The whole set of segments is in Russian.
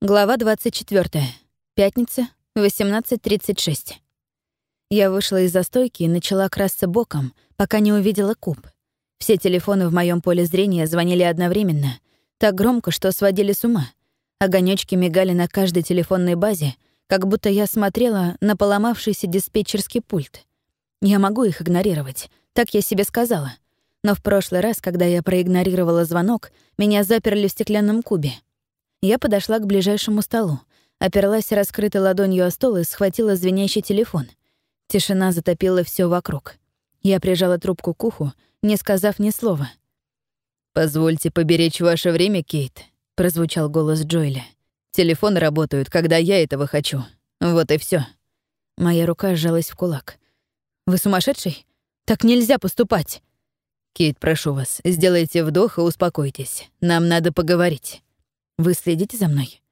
Глава 24. Пятница, 18.36. Я вышла из застойки и начала красться боком, пока не увидела куб. Все телефоны в моем поле зрения звонили одновременно, так громко, что сводили с ума. Огонёчки мигали на каждой телефонной базе, как будто я смотрела на поломавшийся диспетчерский пульт. Я могу их игнорировать, так я себе сказала. Но в прошлый раз, когда я проигнорировала звонок, меня заперли в стеклянном кубе — я подошла к ближайшему столу, оперлась раскрытой ладонью о стол и схватила звенящий телефон. Тишина затопила все вокруг. Я прижала трубку к уху, не сказав ни слова. «Позвольте поберечь ваше время, Кейт», — прозвучал голос Джоэля. «Телефоны работают, когда я этого хочу. Вот и все. Моя рука сжалась в кулак. «Вы сумасшедший? Так нельзя поступать!» «Кейт, прошу вас, сделайте вдох и успокойтесь. Нам надо поговорить». «Вы следите за мной?»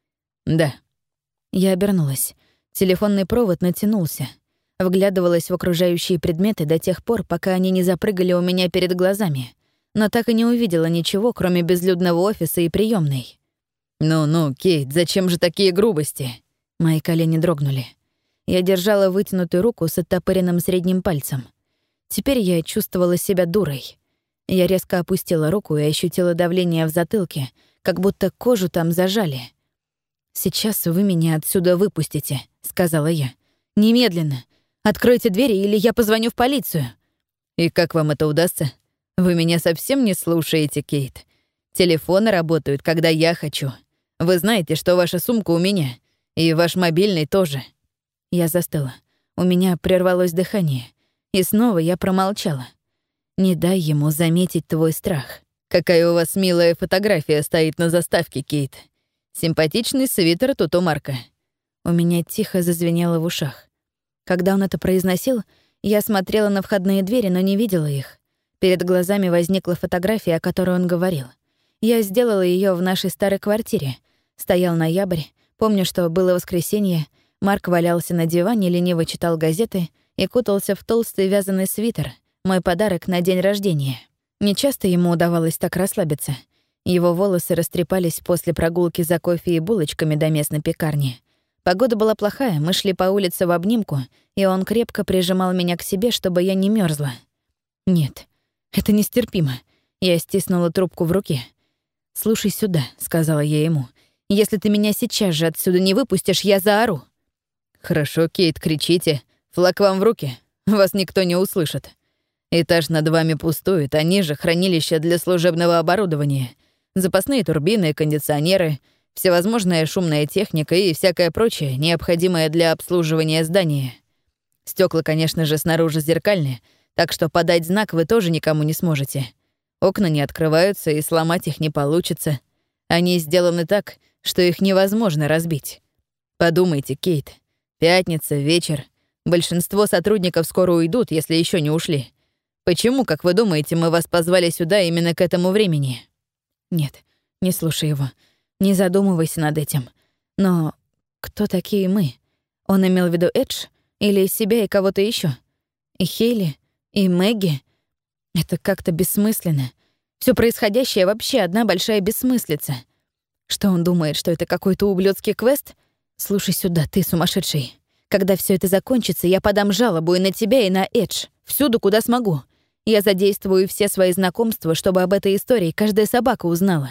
«Да». Я обернулась. Телефонный провод натянулся. Вглядывалась в окружающие предметы до тех пор, пока они не запрыгали у меня перед глазами, но так и не увидела ничего, кроме безлюдного офиса и приемной. «Ну-ну, Кейт, зачем же такие грубости?» Мои колени дрогнули. Я держала вытянутую руку с оттопыренным средним пальцем. Теперь я чувствовала себя дурой. Я резко опустила руку и ощутила давление в затылке, как будто кожу там зажали. «Сейчас вы меня отсюда выпустите», — сказала я. «Немедленно. Откройте двери, или я позвоню в полицию». «И как вам это удастся? Вы меня совсем не слушаете, Кейт. Телефоны работают, когда я хочу. Вы знаете, что ваша сумка у меня, и ваш мобильный тоже». Я застыла. У меня прервалось дыхание. И снова я промолчала. «Не дай ему заметить твой страх». Какая у вас милая фотография стоит на заставке, Кейт. Симпатичный свитер Туту Марка. У меня тихо зазвенело в ушах. Когда он это произносил, я смотрела на входные двери, но не видела их. Перед глазами возникла фотография, о которой он говорил. Я сделала ее в нашей старой квартире. Стоял ноябрь, помню, что было воскресенье, Марк валялся на диване, лениво читал газеты и кутался в толстый вязаный свитер, мой подарок на день рождения. Нечасто ему удавалось так расслабиться. Его волосы растрепались после прогулки за кофе и булочками до местной пекарни. Погода была плохая, мы шли по улице в обнимку, и он крепко прижимал меня к себе, чтобы я не мерзла. Нет, это нестерпимо. Я стиснула трубку в руке. «Слушай сюда», — сказала я ему. «Если ты меня сейчас же отсюда не выпустишь, я заору». «Хорошо, Кейт, кричите. Флаг вам в руки. Вас никто не услышит». Этаж над вами пустует, а ниже — хранилище для служебного оборудования. Запасные турбины, кондиционеры, всевозможная шумная техника и всякое прочее, необходимое для обслуживания здания. Стекла, конечно же, снаружи зеркальные, так что подать знак вы тоже никому не сможете. Окна не открываются, и сломать их не получится. Они сделаны так, что их невозможно разбить. Подумайте, Кейт. Пятница, вечер. Большинство сотрудников скоро уйдут, если еще не ушли. Почему, как вы думаете, мы вас позвали сюда именно к этому времени? Нет, не слушай его. Не задумывайся над этим. Но кто такие мы? Он имел в виду Эдж или себя и кого-то еще? И Хейли, и Мэгги? Это как-то бессмысленно. Все происходящее вообще одна большая бессмыслица. Что он думает, что это какой-то ублюдский квест? Слушай сюда, ты сумасшедший. Когда все это закончится, я подам жалобу и на тебя, и на Эдж. Всюду, куда смогу. Я задействую все свои знакомства, чтобы об этой истории каждая собака узнала.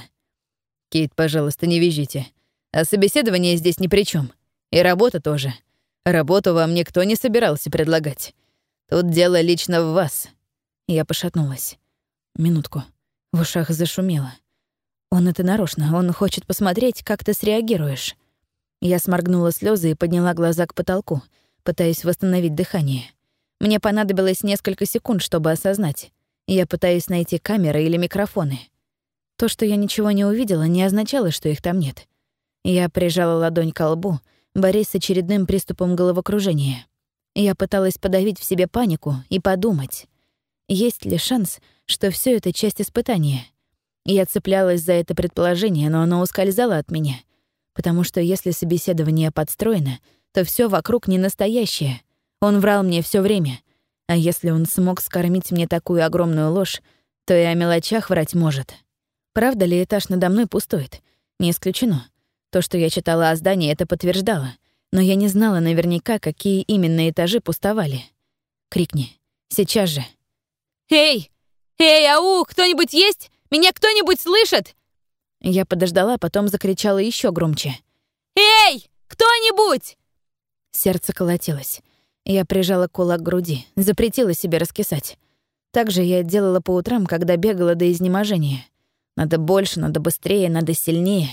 Кейт, пожалуйста, не визжите. А собеседование здесь ни при чем. И работа тоже. Работу вам никто не собирался предлагать. Тут дело лично в вас. Я пошатнулась. Минутку. В ушах зашумело. Он это нарочно. Он хочет посмотреть, как ты среагируешь. Я сморгнула слезы и подняла глаза к потолку, пытаясь восстановить дыхание. Мне понадобилось несколько секунд, чтобы осознать. Я пытаюсь найти камеры или микрофоны. То, что я ничего не увидела, не означало, что их там нет. Я прижала ладонь к лбу, борясь с очередным приступом головокружения. Я пыталась подавить в себе панику и подумать, есть ли шанс, что все это часть испытания. Я цеплялась за это предположение, но оно ускользало от меня, потому что если собеседование подстроено, то все вокруг не настоящее, он врал мне все время. А если он смог скормить мне такую огромную ложь, то и о мелочах врать может. Правда ли этаж надо мной пустует? Не исключено. То, что я читала о здании, это подтверждало, но я не знала наверняка, какие именно этажи пустовали. Крикни. Сейчас же. «Эй! Эй, ау! Кто-нибудь есть? Меня кто-нибудь слышит?» Я подождала, потом закричала еще громче. «Эй! Кто-нибудь!» Сердце колотилось. Я прижала кулак к груди, запретила себе раскисать. Так же я делала по утрам, когда бегала до изнеможения. Надо больше, надо быстрее, надо сильнее.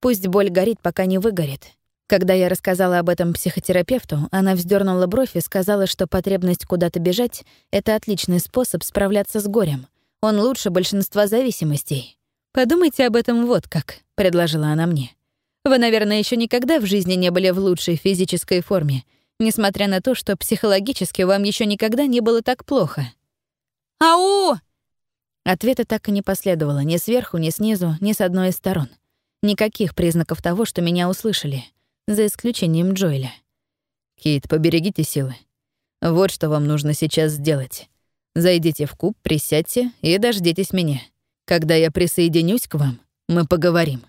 Пусть боль горит, пока не выгорит. Когда я рассказала об этом психотерапевту, она вздернула бровь и сказала, что потребность куда-то бежать — это отличный способ справляться с горем. Он лучше большинства зависимостей. «Подумайте об этом вот как», — предложила она мне. «Вы, наверное, еще никогда в жизни не были в лучшей физической форме, несмотря на то, что психологически вам еще никогда не было так плохо». «Ау!» Ответа так и не последовало ни сверху, ни снизу, ни с одной из сторон. Никаких признаков того, что меня услышали — за исключением Джоэля. «Кейт, поберегите силы. Вот что вам нужно сейчас сделать. Зайдите в куб, присядьте и дождитесь меня. Когда я присоединюсь к вам, мы поговорим».